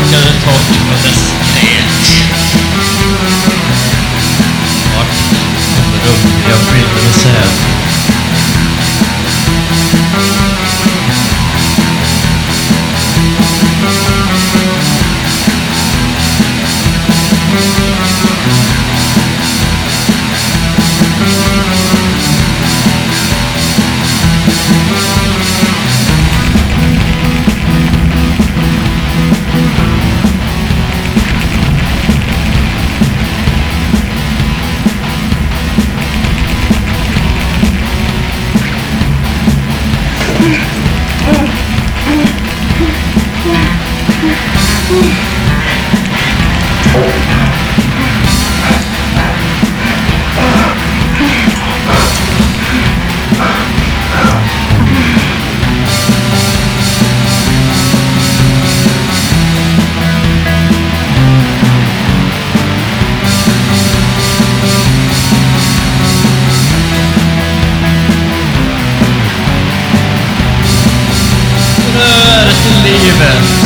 each other talking with a stench. Locked in the room, they are afraid the same. Thank livet.